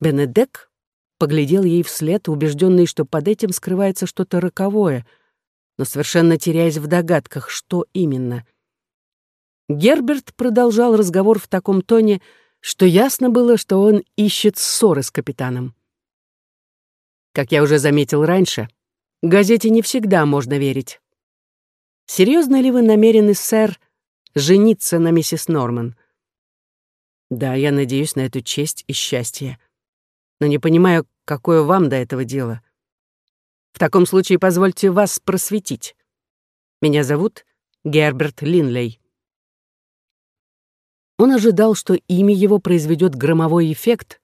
Бенедек поглядел ей вслед, убежденный, что под этим скрывается что-то роковое, но совершенно теряясь в догадках, что именно. Герберт продолжал разговор в таком тоне, что ясно было, что он ищет ссоры с капитаном. Как я уже заметил раньше, газете не всегда можно верить. Серьезно ли вы намерены, сэр, жениться на миссис Норман? Да, я надеюсь на эту честь и счастье. Но не понимаю, какое вам до этого дело. В таком случае позвольте вас просветить. Меня зовут Герберт Линлей. Он ожидал, что имя его произведет громовой эффект,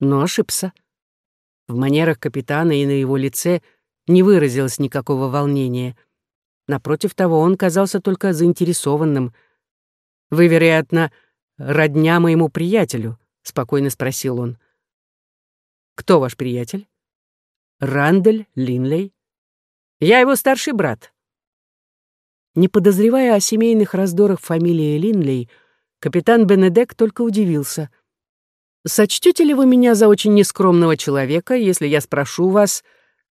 но ошибся. В манерах капитана и на его лице не выразилось никакого волнения. Напротив того, он казался только заинтересованным. «Вы, вероятно, родня моему приятелю?» — спокойно спросил он. «Кто ваш приятель?» «Рандель Линлей. Я его старший брат». Не подозревая о семейных раздорах фамилии Линлей, капитан Бенедек только удивился. «Сочтете ли вы меня за очень нескромного человека, если я спрошу вас,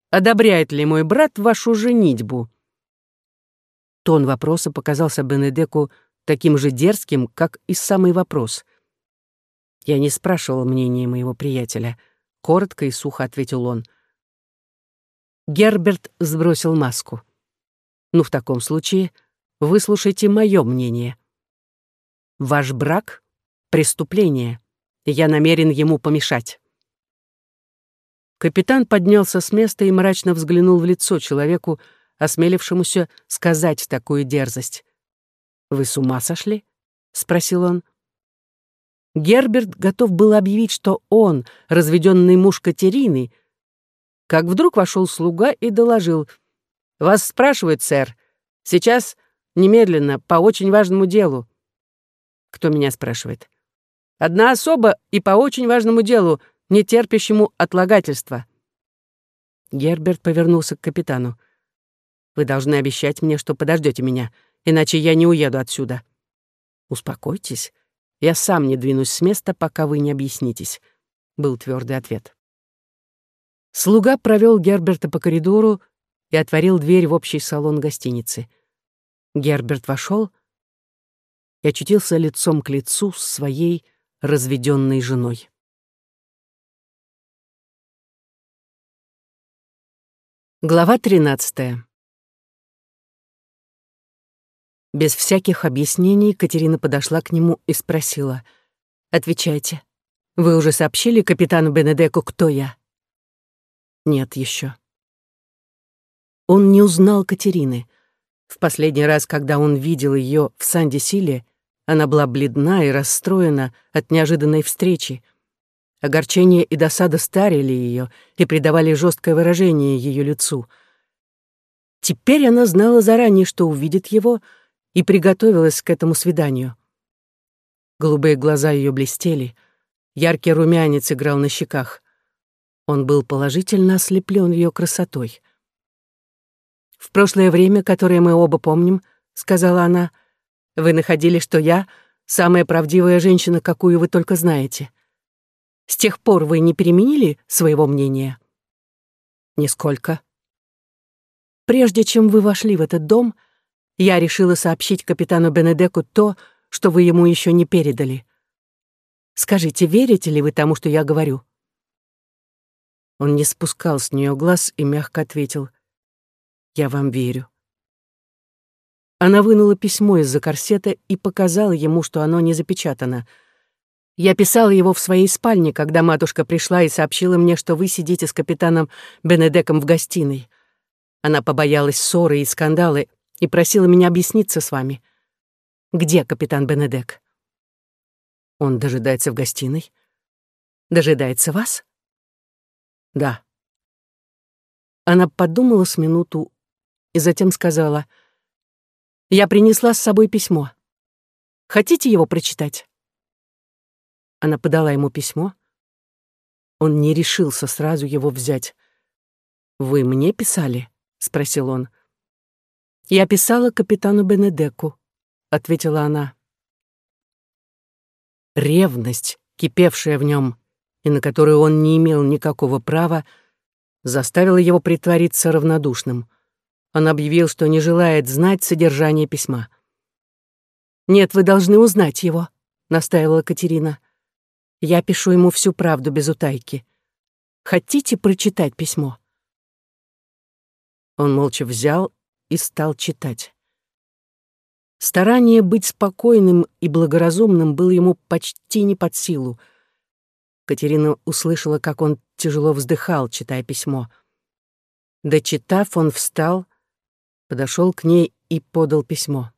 одобряет ли мой брат вашу женитьбу?» Тон вопроса показался Бенедеку таким же дерзким, как и самый вопрос. Я не спрашивал мнения моего приятеля. Коротко и сухо ответил он. Герберт сбросил маску. «Ну, в таком случае выслушайте мое мнение. Ваш брак — преступление, я намерен ему помешать». Капитан поднялся с места и мрачно взглянул в лицо человеку, осмелившемуся сказать такую дерзость. «Вы с ума сошли?» — спросил он. Герберт готов был объявить, что он, разведенный муж Катерины, как вдруг вошел слуга и доложил. «Вас спрашивают, сэр. Сейчас, немедленно, по очень важному делу». «Кто меня спрашивает?» «Одна особа и по очень важному делу, не терпящему отлагательства». Герберт повернулся к капитану. Вы должны обещать мне, что подождете меня, иначе я не уеду отсюда. Успокойтесь. Я сам не двинусь с места, пока вы не объяснитесь, был твердый ответ. Слуга провел Герберта по коридору и отворил дверь в общий салон гостиницы. Герберт вошел и очутился лицом к лицу с своей разведенной женой. Глава тринадцатая. Без всяких объяснений Катерина подошла к нему и спросила. «Отвечайте. Вы уже сообщили капитану Бенедеку, кто я?» «Нет еще». Он не узнал Катерины. В последний раз, когда он видел ее в Санди-Силе, она была бледна и расстроена от неожиданной встречи. Огорчение и досада старили ее и придавали жесткое выражение ее лицу. Теперь она знала заранее, что увидит его — и приготовилась к этому свиданию. Голубые глаза ее блестели, яркий румянец играл на щеках. Он был положительно ослеплен ее красотой. «В прошлое время, которое мы оба помним, — сказала она, — вы находили, что я — самая правдивая женщина, какую вы только знаете. С тех пор вы не переменили своего мнения?» «Нисколько», Прежде чем вы вошли в этот дом, я решила сообщить капитану Бенедеку то, что вы ему еще не передали. Скажите, верите ли вы тому, что я говорю?» Он не спускал с нее глаз и мягко ответил. «Я вам верю». Она вынула письмо из-за корсета и показала ему, что оно не запечатано. «Я писала его в своей спальне, когда матушка пришла и сообщила мне, что вы сидите с капитаном Бенедеком в гостиной. Она побоялась ссоры и скандалы и просила меня объясниться с вами. Где капитан Бенедек? Он дожидается в гостиной. Дожидается вас? Да. Она подумала с минуту и затем сказала, «Я принесла с собой письмо. Хотите его прочитать?» Она подала ему письмо. Он не решился сразу его взять. «Вы мне писали?» — спросил он. «Я писала капитану Бенедеку», — ответила она. Ревность, кипевшая в нем, и на которую он не имел никакого права, заставила его притвориться равнодушным. Он объявил, что не желает знать содержание письма. «Нет, вы должны узнать его», — настаивала Катерина. «Я пишу ему всю правду без утайки. Хотите прочитать письмо?» Он молча взял и стал читать. Старание быть спокойным и благоразумным было ему почти не под силу. Катерина услышала, как он тяжело вздыхал, читая письмо. Дочитав, он встал, подошел к ней и подал письмо.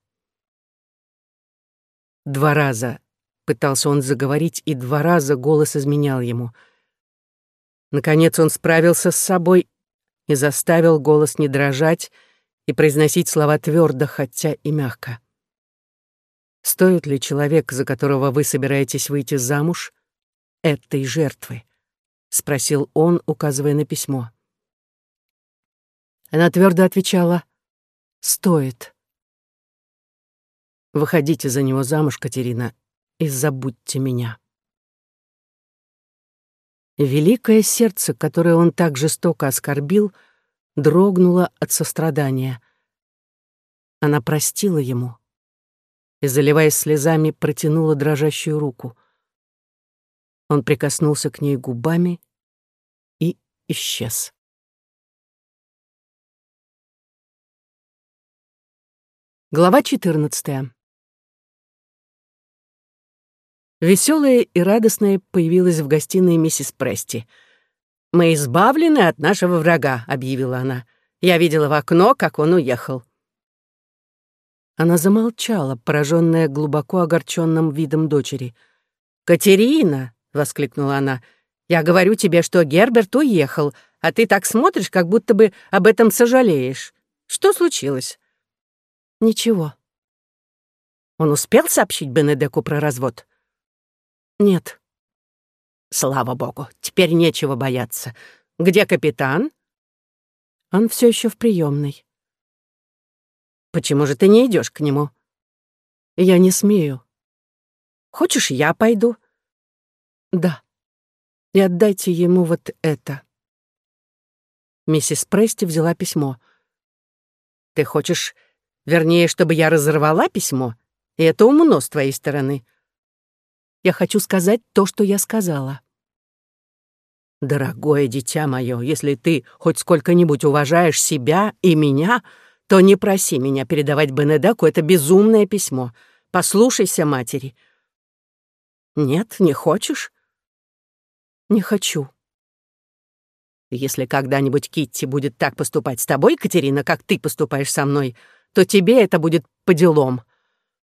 Два раза пытался он заговорить, и два раза голос изменял ему. Наконец он справился с собой и заставил голос не дрожать и произносить слова твердо, хотя и мягко. Стоит ли человек, за которого вы собираетесь выйти замуж, этой жертвы? спросил он, указывая на письмо. Она твердо отвечала: "Стоит". Выходите за него замуж, Катерина, и забудьте меня. Великое сердце, которое он так жестоко оскорбил, дрогнуло от сострадания. Она простила ему и, заливаясь слезами, протянула дрожащую руку. Он прикоснулся к ней губами и исчез. Глава четырнадцатая. Веселая и радостная появилась в гостиной миссис Прести. «Мы избавлены от нашего врага», — объявила она. «Я видела в окно, как он уехал». Она замолчала, пораженная глубоко огорченным видом дочери. «Катерина!» — воскликнула она. «Я говорю тебе, что Герберт уехал, а ты так смотришь, как будто бы об этом сожалеешь. Что случилось?» «Ничего». Он успел сообщить Бенедеку про развод? «Нет». «Слава богу, теперь нечего бояться. Где капитан?» «Он все еще в приемной. «Почему же ты не идешь к нему?» «Я не смею». «Хочешь, я пойду?» «Да. И отдайте ему вот это». Миссис Прести взяла письмо. «Ты хочешь, вернее, чтобы я разорвала письмо? И это умно с твоей стороны». Я хочу сказать то, что я сказала. Дорогое дитя мое, если ты хоть сколько-нибудь уважаешь себя и меня, то не проси меня передавать Бенедаку это безумное письмо. Послушайся матери. Нет, не хочешь? Не хочу. Если когда-нибудь Китти будет так поступать с тобой, Катерина, как ты поступаешь со мной, то тебе это будет по делам.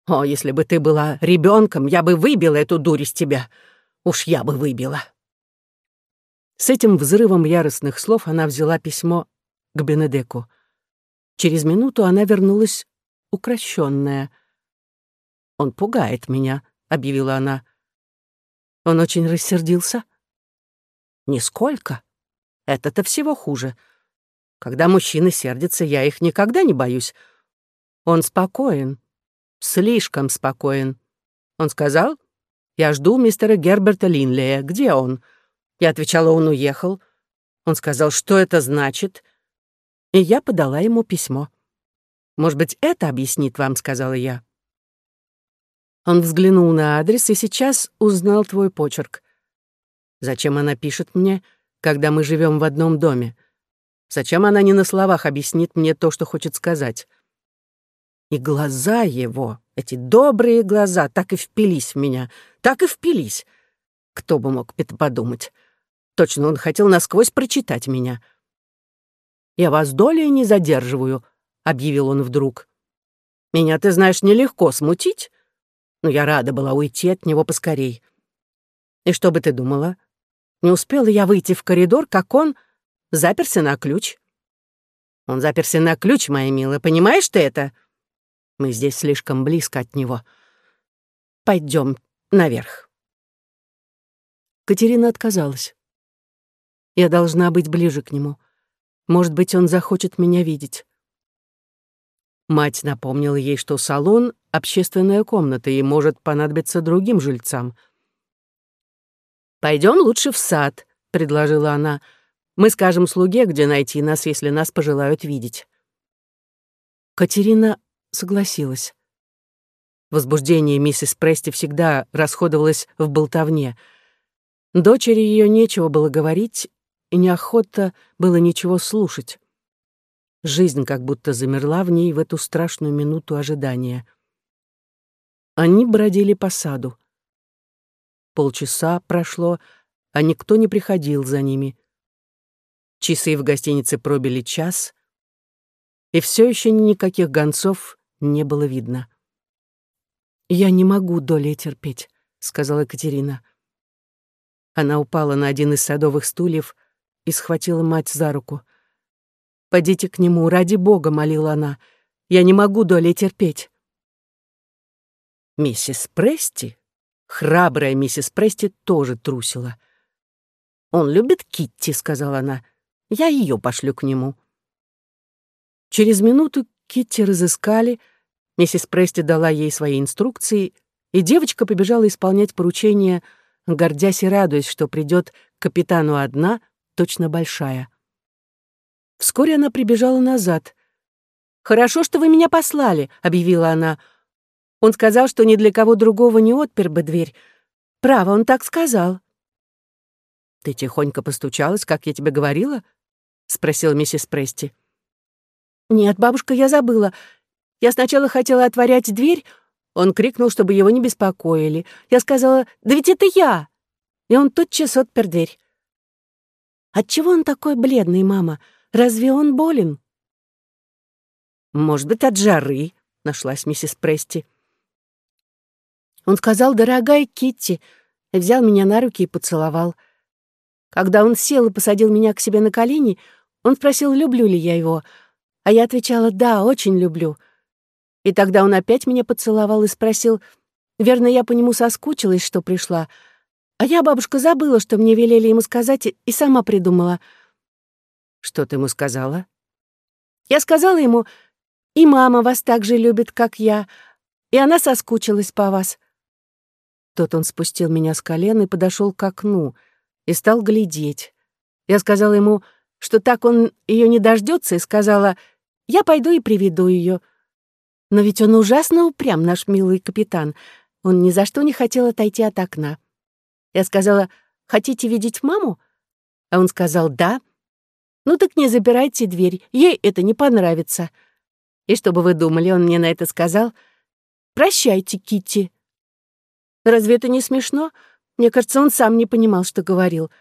О, если бы ты была ребенком, я бы выбила эту дурь из тебя. Уж я бы выбила. С этим взрывом яростных слов она взяла письмо к Бенедеку. Через минуту она вернулась укращенная. «Он пугает меня», — объявила она. Он очень рассердился. «Нисколько. Это-то всего хуже. Когда мужчины сердятся, я их никогда не боюсь. Он спокоен, слишком спокоен. Он сказал, «Я жду мистера Герберта Линлея. Где он?» Я отвечала, он уехал. Он сказал, что это значит. И я подала ему письмо. «Может быть, это объяснит вам», — сказала я. Он взглянул на адрес и сейчас узнал твой почерк. Зачем она пишет мне, когда мы живем в одном доме? Зачем она не на словах объяснит мне то, что хочет сказать? И глаза его, эти добрые глаза, так и впились в меня, так и впились. Кто бы мог это подумать? Точно он хотел насквозь прочитать меня. «Я вас долей не задерживаю», — объявил он вдруг. «Меня, ты знаешь, нелегко смутить, но я рада была уйти от него поскорей. И что бы ты думала? Не успела я выйти в коридор, как он заперся на ключ. Он заперся на ключ, моя милая, понимаешь ты это?» Мы здесь слишком близко от него. Пойдем наверх. Катерина отказалась. Я должна быть ближе к нему. Может быть, он захочет меня видеть. Мать напомнила ей, что салон — общественная комната и может понадобиться другим жильцам. Пойдем лучше в сад», — предложила она. «Мы скажем слуге, где найти нас, если нас пожелают видеть». Катерина согласилась. Возбуждение миссис Прести всегда расходовалось в болтовне. Дочери ее нечего было говорить, и неохота было ничего слушать. Жизнь как будто замерла в ней в эту страшную минуту ожидания. Они бродили по саду. Полчаса прошло, а никто не приходил за ними. Часы в гостинице пробили час, и все еще никаких гонцов не было видно. «Я не могу долей терпеть», — сказала Екатерина. Она упала на один из садовых стульев и схватила мать за руку. «Пойдите к нему, ради бога», — молила она. «Я не могу долей терпеть». Миссис Прести, храбрая миссис Прести, тоже трусила. «Он любит Китти», — сказала она. «Я ее пошлю к нему». Через минуту Китти разыскали, Миссис Прести дала ей свои инструкции, и девочка побежала исполнять поручение, гордясь и радуясь, что придет к капитану одна, точно большая. Вскоре она прибежала назад. «Хорошо, что вы меня послали», — объявила она. «Он сказал, что ни для кого другого не отпер бы дверь. Право, он так сказал». «Ты тихонько постучалась, как я тебе говорила?» — спросила миссис Прести. «Нет, бабушка, я забыла. Я сначала хотела отворять дверь, он крикнул, чтобы его не беспокоили. Я сказала, да ведь это я. И он тотчас отпер дверь. Отчего он такой бледный, мама? Разве он болен? Может быть, от жары, нашлась миссис Прести. Он сказал, дорогая Китти, и взял меня на руки и поцеловал. Когда он сел и посадил меня к себе на колени, он спросил, люблю ли я его, а я отвечала, да, очень люблю — и тогда он опять меня поцеловал и спросил, верно, я по нему соскучилась, что пришла. А я, бабушка, забыла, что мне велели ему сказать, и сама придумала. Что ты ему сказала? Я сказала ему, и мама вас так же любит, как я, и она соскучилась по вас. Тот он спустил меня с колен и подошел к окну и стал глядеть. Я сказала ему, что так он ее не дождется, и сказала, я пойду и приведу ее. Но ведь он ужасно упрям, наш милый капитан. Он ни за что не хотел отойти от окна. Я сказала, хотите видеть маму? А он сказал, да. Ну так не запирайте дверь, ей это не понравится. И что бы вы думали, он мне на это сказал? Прощайте, Китти. Разве это не смешно? Мне кажется, он сам не понимал, что говорил.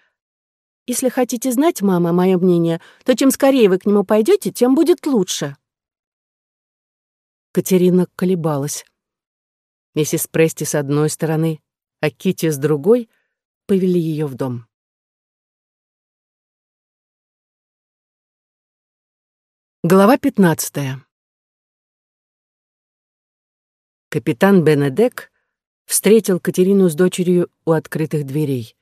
Если хотите знать, мама, мое мнение, то чем скорее вы к нему пойдете, тем будет лучше. Катерина колебалась. Миссис Прести с одной стороны, а Кити с другой повели ее в дом. Глава 15. Капитан Бенедек встретил Катерину с дочерью у открытых дверей.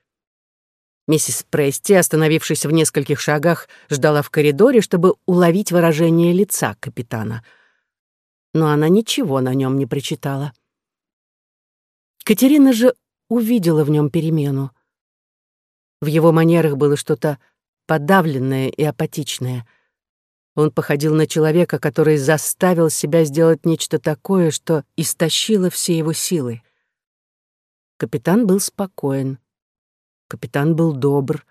Миссис Прести, остановившись в нескольких шагах, ждала в коридоре, чтобы уловить выражение лица капитана — но она ничего на нем не прочитала. Катерина же увидела в нем перемену. В его манерах было что-то подавленное и апатичное. Он походил на человека, который заставил себя сделать нечто такое, что истощило все его силы. Капитан был спокоен. Капитан был добр.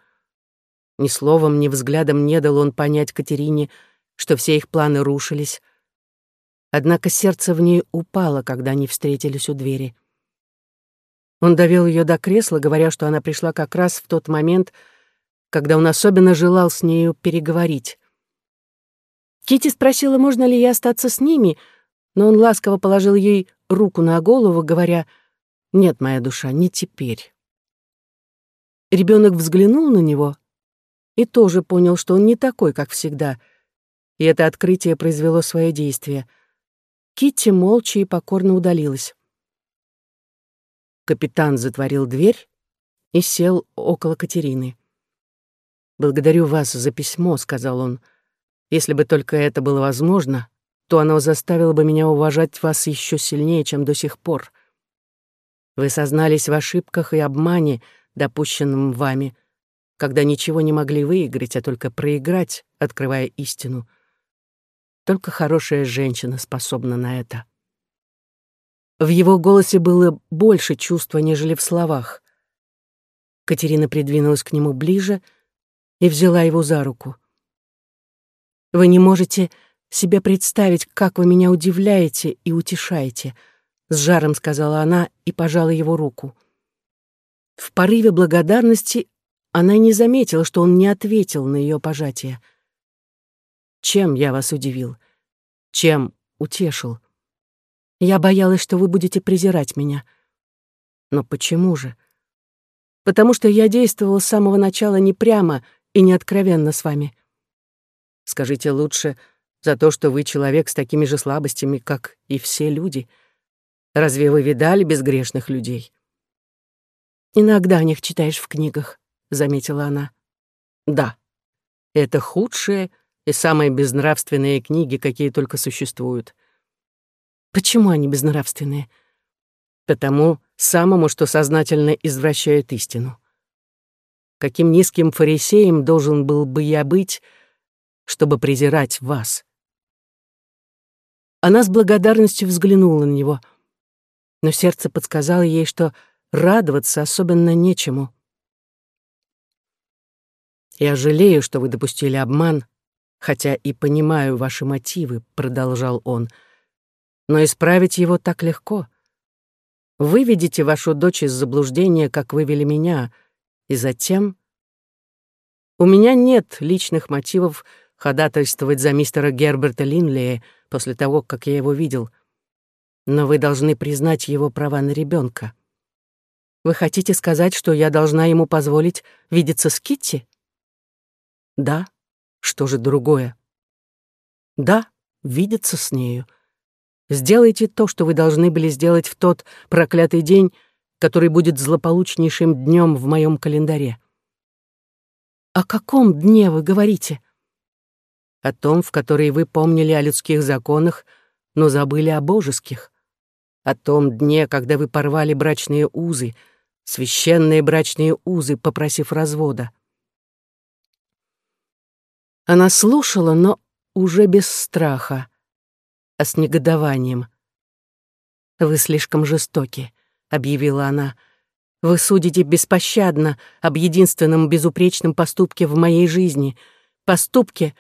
Ни словом, ни взглядом не дал он понять Катерине, что все их планы рушились, Однако сердце в ней упало, когда они встретились у двери. Он довел ее до кресла, говоря, что она пришла как раз в тот момент, когда он особенно желал с нею переговорить. Кити спросила, можно ли ей остаться с ними, но он ласково положил ей руку на голову, говоря, «Нет, моя душа, не теперь». Ребенок взглянул на него и тоже понял, что он не такой, как всегда, и это открытие произвело свое действие — Китти молча и покорно удалилась. Капитан затворил дверь и сел около Катерины. «Благодарю вас за письмо», — сказал он. «Если бы только это было возможно, то оно заставило бы меня уважать вас еще сильнее, чем до сих пор. Вы сознались в ошибках и обмане, допущенном вами, когда ничего не могли выиграть, а только проиграть, открывая истину. Только хорошая женщина способна на это. В его голосе было больше чувства, нежели в словах. Катерина придвинулась к нему ближе и взяла его за руку. «Вы не можете себе представить, как вы меня удивляете и утешаете», — с жаром сказала она и пожала его руку. В порыве благодарности она не заметила, что он не ответил на ее пожатие. «Чем я вас удивил? Чем утешил? Я боялась, что вы будете презирать меня. Но почему же? Потому что я действовала с самого начала не прямо и не откровенно с вами. Скажите лучше за то, что вы человек с такими же слабостями, как и все люди. Разве вы видали безгрешных людей? Иногда о них читаешь в книгах, заметила она. Да. Это худшие и самые безнравственные книги, какие только существуют. Почему они безнравственные? Потому самому, что сознательно извращает истину. Каким низким фарисеем должен был бы я быть, чтобы презирать вас? Она с благодарностью взглянула на него, но сердце подсказало ей, что радоваться особенно нечему. «Я жалею, что вы допустили обман, хотя и понимаю ваши мотивы», — продолжал он. «Но исправить его так легко. Выведите вашу дочь из заблуждения, как вывели меня, и затем...» «У меня нет личных мотивов ходатайствовать за мистера Герберта Линлея после того, как я его видел, но вы должны признать его права на ребенка. Вы хотите сказать, что я должна ему позволить видеться с Китти? Да. Что же другое? Да, видеться с нею. Сделайте то, что вы должны были сделать в тот проклятый день, который будет злополучнейшим днем в моем календаре. О каком дне вы говорите? О том, в который вы помнили о людских законах, но забыли о божеских. О том дне, когда вы порвали брачные узы — священные брачные узы, попросив развода. Она слушала, но уже без страха, а с негодованием. «Вы слишком жестоки», — объявила она. «Вы судите беспощадно об единственном безупречном поступке в моей жизни, поступке,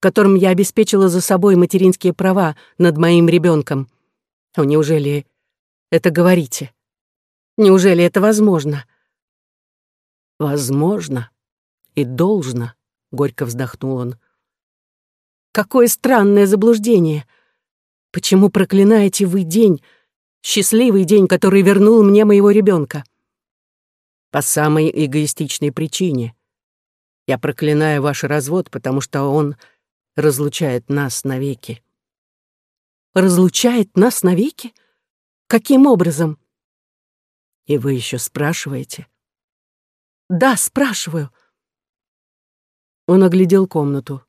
которым я обеспечила за собой материнские права над моим ребенком. О, неужели это говорите?» Неужели это возможно? Возможно и должно, горько вздохнул он. Какое странное заблуждение. Почему проклинаете вы день, счастливый день, который вернул мне моего ребенка? По самой эгоистичной причине. Я проклинаю ваш развод, потому что он разлучает нас навеки. Разлучает нас навеки? Каким образом? И вы еще спрашиваете? Да, спрашиваю. Он оглядел комнату.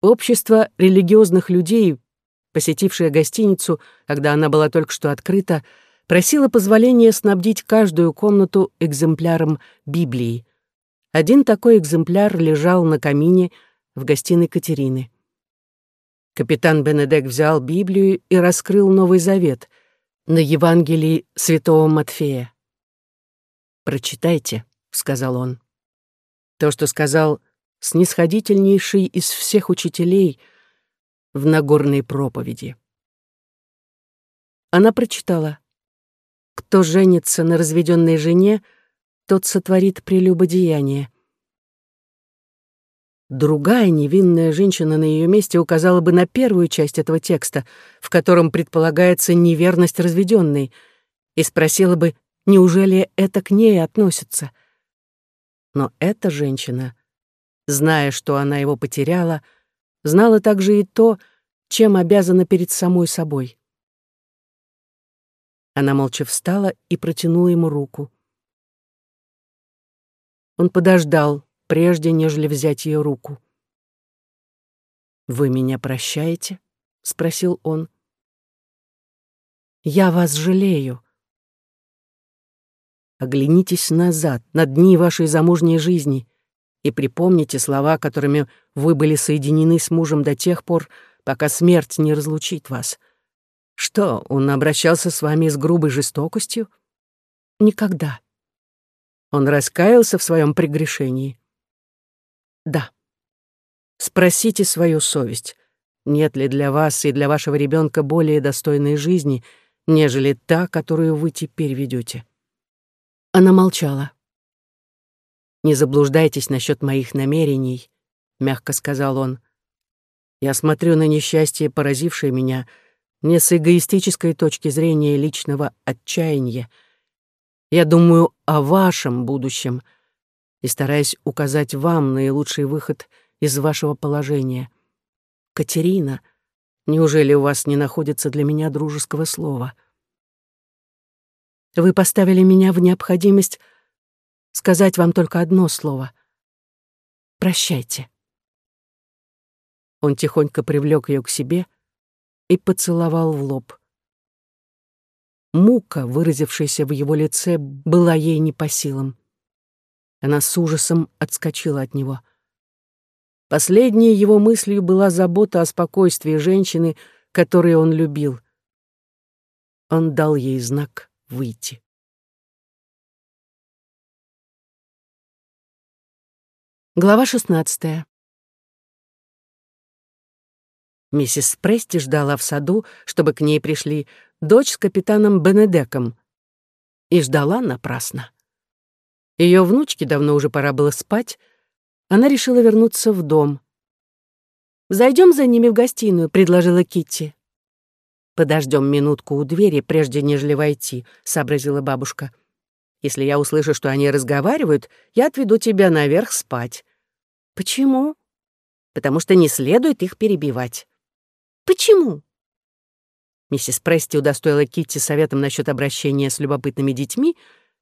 Общество религиозных людей, посетившее гостиницу, когда она была только что открыта, просило позволения снабдить каждую комнату экземпляром Библии. Один такой экземпляр лежал на камине в гостиной Катерины. Капитан Бенедек взял Библию и раскрыл Новый Завет — на Евангелии святого Матфея. «Прочитайте», — сказал он. То, что сказал снисходительнейший из всех учителей в Нагорной проповеди. Она прочитала. «Кто женится на разведенной жене, тот сотворит прелюбодеяние. Другая невинная женщина на ее месте указала бы на первую часть этого текста, в котором предполагается неверность разведенной, и спросила бы, неужели это к ней относится. Но эта женщина, зная, что она его потеряла, знала также и то, чем обязана перед самой собой. Она молча встала и протянула ему руку. Он подождал, прежде нежели взять ее руку. «Вы меня прощаете?» — спросил он. «Я вас жалею». Оглянитесь назад, на дни вашей замужней жизни, и припомните слова, которыми вы были соединены с мужем до тех пор, пока смерть не разлучит вас. Что, он обращался с вами с грубой жестокостью? Никогда. Он раскаялся в своем прегрешении? Да. Спросите свою совесть, нет ли для вас и для вашего ребенка более достойной жизни, нежели та, которую вы теперь ведете. Она молчала. «Не заблуждайтесь насчет моих намерений», — мягко сказал он. «Я смотрю на несчастье, поразившее меня, не с эгоистической точки зрения личного отчаяния. Я думаю о вашем будущем и стараюсь указать вам наилучший выход из вашего положения. Катерина, неужели у вас не находится для меня дружеского слова? Вы поставили меня в необходимость сказать вам только одно слово. Прощайте. Он тихонько привлек ее к себе и поцеловал в лоб. Мука, выразившаяся в его лице, была ей не по силам. Она с ужасом отскочила от него. Последней его мыслью была забота о спокойствии женщины, которую он любил. Он дал ей знак выйти. Глава шестнадцатая. Миссис Прести ждала в саду, чтобы к ней пришли дочь с капитаном Бенедеком. И ждала напрасно. Ее внучке давно уже пора было спать, она решила вернуться в дом. «Зайдем за ними в гостиную», — предложила Китти. «Подождем минутку у двери, прежде нежели войти», — сообразила бабушка. Если я услышу, что они разговаривают, я отведу тебя наверх спать». «Почему?» «Потому что не следует их перебивать». «Почему?» Миссис Прести удостоила Китти советом насчет обращения с любопытными детьми,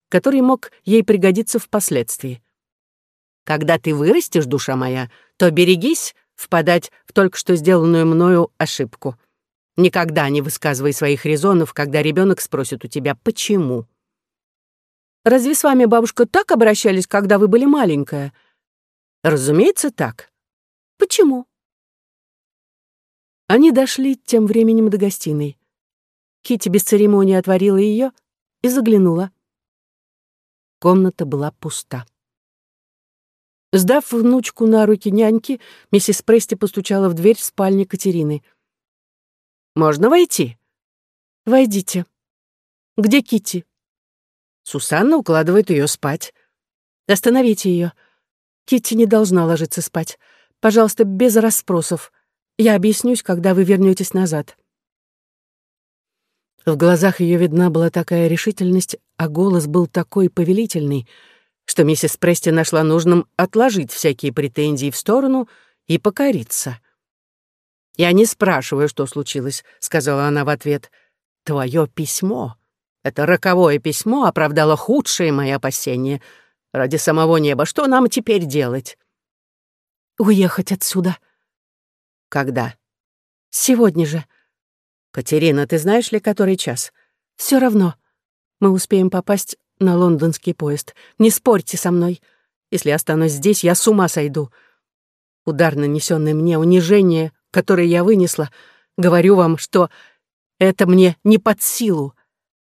который мог ей пригодиться впоследствии. «Когда ты вырастешь, душа моя, то берегись впадать в только что сделанную мною ошибку. Никогда не высказывай своих резонов, когда ребенок спросит у тебя «почему?». Разве с вами, бабушка, так обращались, когда вы были маленькая? Разумеется, так. Почему? Они дошли тем временем до гостиной. Кити без церемонии отворила ее и заглянула. Комната была пуста. Сдав внучку на руки няньки, миссис Прести постучала в дверь в спальне Катерины. «Можно войти?» «Войдите». «Где Кити? Сусанна укладывает ее спать. Остановите ее. Китти не должна ложиться спать. Пожалуйста, без расспросов. Я объяснюсь, когда вы вернетесь назад. В глазах ее видна была такая решительность, а голос был такой повелительный, что миссис Прести нашла нужным отложить всякие претензии в сторону и покориться. «Я не спрашиваю, что случилось», — сказала она в ответ. «Твое письмо это роковое письмо оправдало худшие мои опасения. Ради самого неба, что нам теперь делать? Уехать отсюда. Когда? Сегодня же. Катерина, ты знаешь ли, который час? Все равно. Мы успеем попасть на лондонский поезд. Не спорьте со мной. Если останусь здесь, я с ума сойду. Удар, нанесенный мне, унижение, которое я вынесла, говорю вам, что это мне не под силу.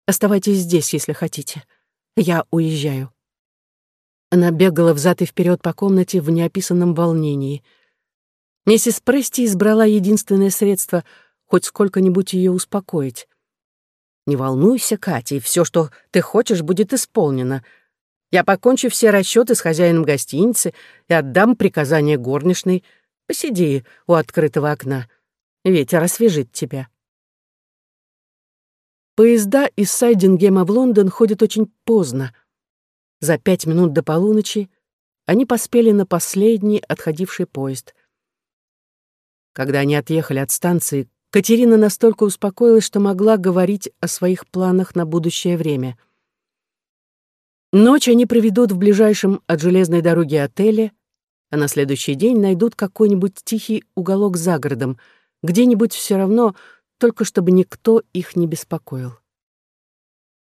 Оставайтесь здесь, если хотите. Я уезжаю». Она бегала взад и вперед по комнате в неописанном волнении. Миссис Прести избрала единственное средство хоть сколько-нибудь ее успокоить. «Не волнуйся, Катя, все, что ты хочешь, будет исполнено. Я покончу все расчеты с хозяином гостиницы и отдам приказание горничной. Посиди у открытого окна. Ветер освежит тебя». Поезда из Сайдингема в Лондон ходят очень поздно. За пять минут до полуночи они поспели на последний отходивший поезд. Когда они отъехали от станции, Катерина настолько успокоилась, что могла говорить о своих планах на будущее время. Ночь они проведут в ближайшем от железной дороги отеле, а на следующий день найдут какой-нибудь тихий уголок за городом, где-нибудь все равно только чтобы никто их не беспокоил.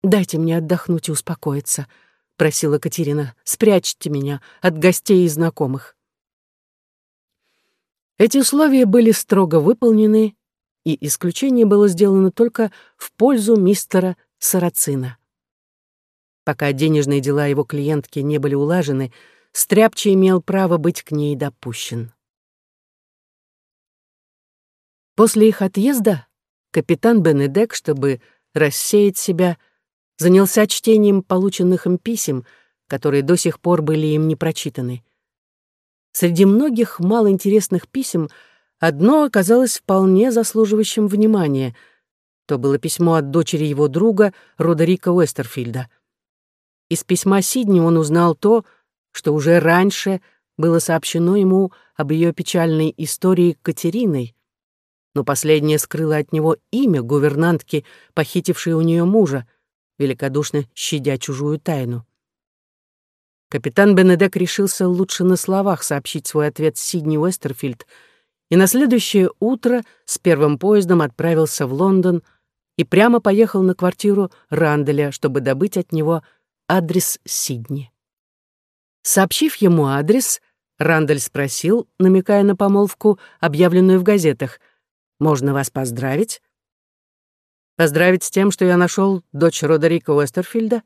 «Дайте мне отдохнуть и успокоиться», — просила Катерина. «Спрячьте меня от гостей и знакомых». Эти условия были строго выполнены, и исключение было сделано только в пользу мистера Сарацина. Пока денежные дела его клиентки не были улажены, Стряпчий имел право быть к ней допущен. После их отъезда капитан Бенедек, чтобы рассеять себя, занялся чтением полученных им писем, которые до сих пор были им не прочитаны. Среди многих малоинтересных писем одно оказалось вполне заслуживающим внимания. То было письмо от дочери его друга Родерика Уэстерфилда. Из письма Сидни он узнал то, что уже раньше было сообщено ему об ее печальной истории Катериной, но последняя скрыла от него имя гувернантки, похитившей у нее мужа, великодушно щадя чужую тайну. Капитан Бенедек решился лучше на словах сообщить свой ответ Сидни Уэстерфилд, и на следующее утро с первым поездом отправился в Лондон и прямо поехал на квартиру Ранделя, чтобы добыть от него адрес Сидни. Сообщив ему адрес, Рандель спросил, намекая на помолвку, объявленную в газетах — можно вас поздравить?» «Поздравить с тем, что я нашел дочь Родерика Уэстерфилда?»